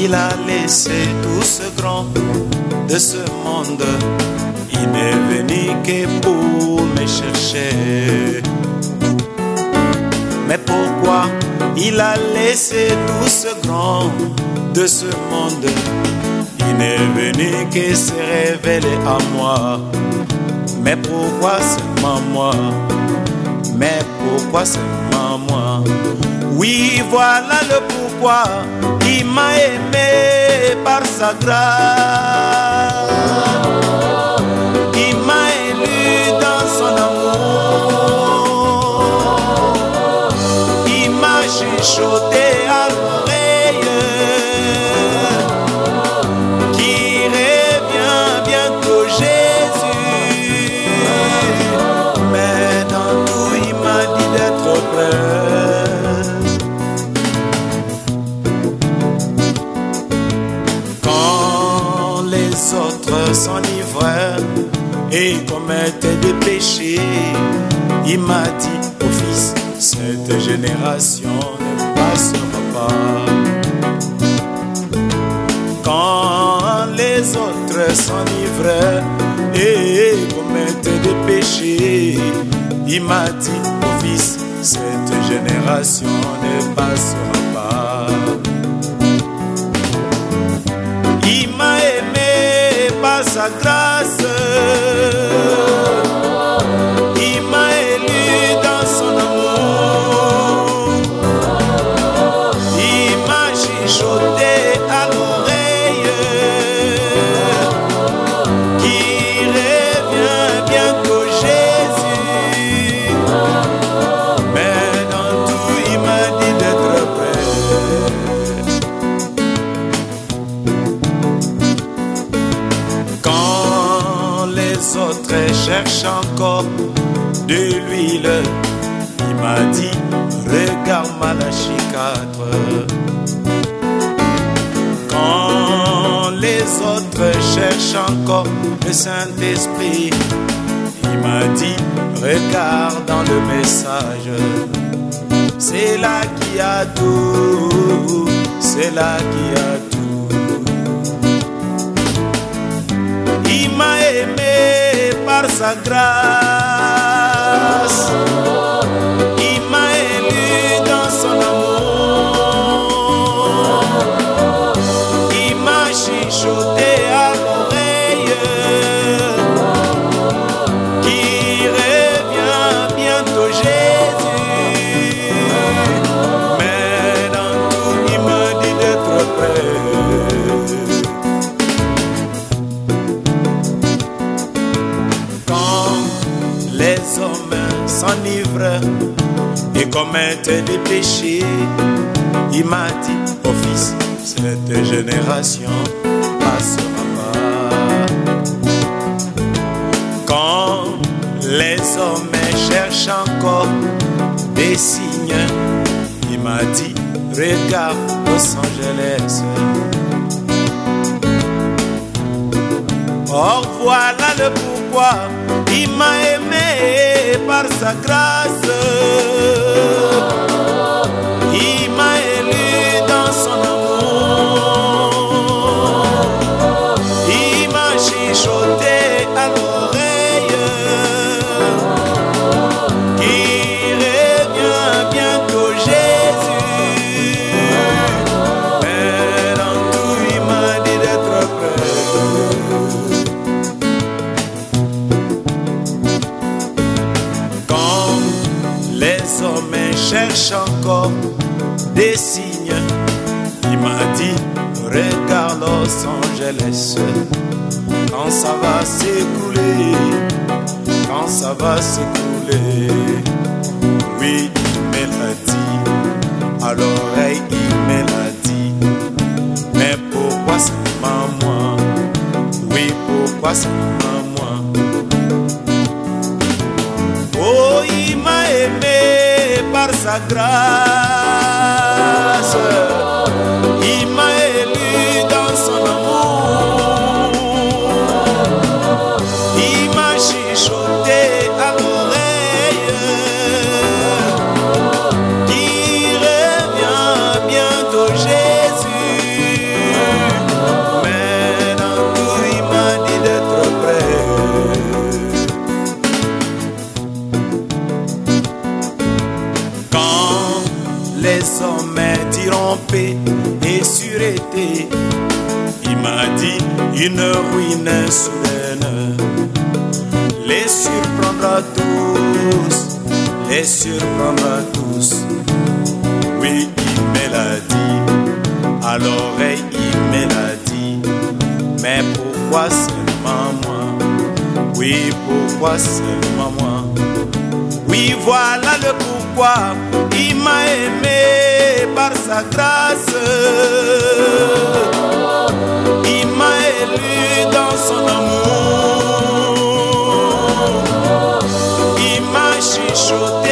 il a laissé tout ce grand de ce monde. Il n'est venu que pour me chercher. Mais pourquoi il a laissé tout ce grand de ce monde? Il n'est venu que se révéler à moi. Mais pourquoi seulement moi? Mais pourquoi seulement moi? Oui, voilà le pourquoi. Il m'a aimé par sa grâce. Il m'a élu dans son amour. Il m'a chuchoté à et commettaient des péchés, il m'a dit, au fils, cette génération ne passera pas. Quand les autres s'enivrent et commettaient des péchés, il m'a dit, au fils, cette génération ne passera pas. Il m'a aimé atrasă cherchent encore de l'huile, il m'a dit, regarde Malachie 4. Quand les autres cherchent encore le Saint-Esprit, il m'a dit, regarde dans le message. C'est là qu'il y a tout, c'est là qu'il y a tout. Il m'a aimé dejar sangrar. Et commettent des péchés, il m'a dit, oh fils, cette génération passera pas. Quand les hommes cherchent encore des signes, il m'a dit, regarde Los Angeles. Oh voilà le pourquoi il m'a aimé barça graça. Les hommes cherchent encore des signes, il m'a dit, regarde Los Angeles, quand ça va s'écouler, quand ça va s'écouler. Oui, il me l'a dit, à l'oreille il me l'a dit, mais pourquoi seulement moi Oui, pourquoi seulement atrás. Une ruine soudaine. Les surprendra tous, les surprendra tous. Oui, il me l'a dit, à l'oreille il me dit, mais pourquoi seulement moi? Oui, pourquoi seulement moi? Oui, voilà le pourquoi il m'a aimé par sa grâce. Il m'a élu dans son amour. Il m'a chuchoté.